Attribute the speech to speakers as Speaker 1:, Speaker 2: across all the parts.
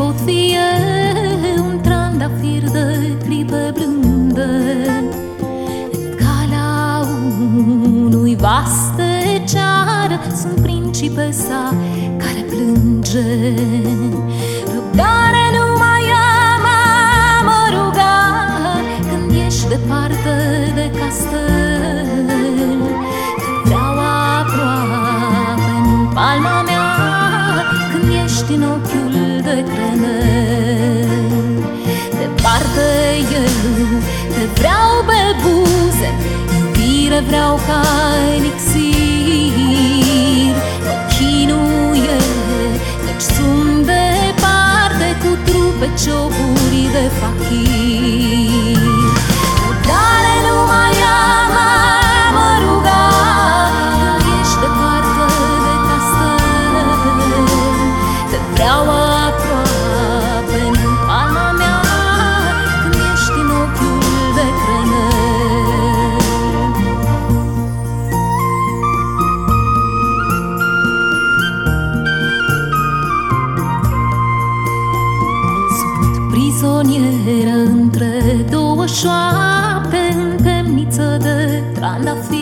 Speaker 1: pot fi eu. Un trandafir de clipă blândă. În calea unui vas de ceară Sunt principesa care plânge. Răbdare nu mai am a mă ruga Când ești departe de castel. Vreau aproape în palma mea ești în ochiul de crenel. Departe eu te vreau pe buze Iubire vreau ca elixir între două șoapte În temniță de trandafir.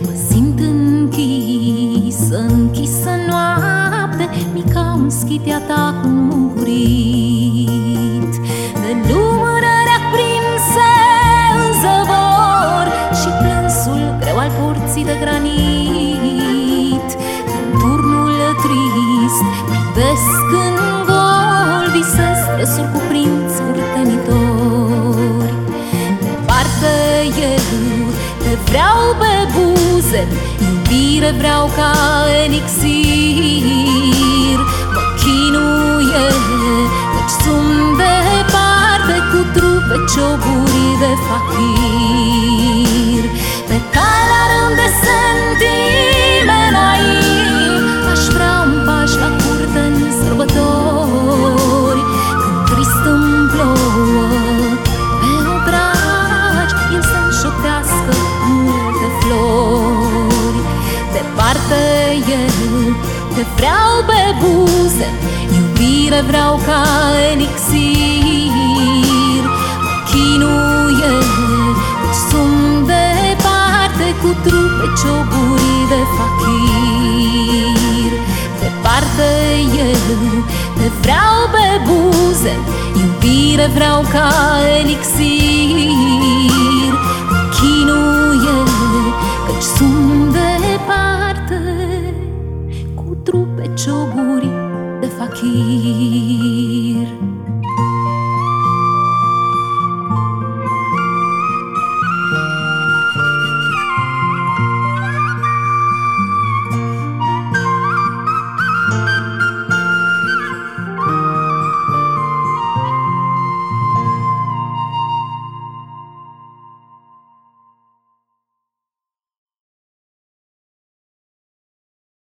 Speaker 1: Mă simt închisă, închisă noapte Mica un schitea ta cu murit De lumânări aprinse în zăvor Și plânsul greu al porții de granit. În turnul trist privesc în Răsuri cuprind scurtenitori Departe eu te vreau pe buze Iubire vreau ca elixir Mă chinuie, Te vreau pe buze Iubire vreau ca elixir Mă chinuie Sunt departe Cu trupe cioburi de fachir. Departe eu Te vreau pe buze Iubire vreau ca elixir joburi de fachiri.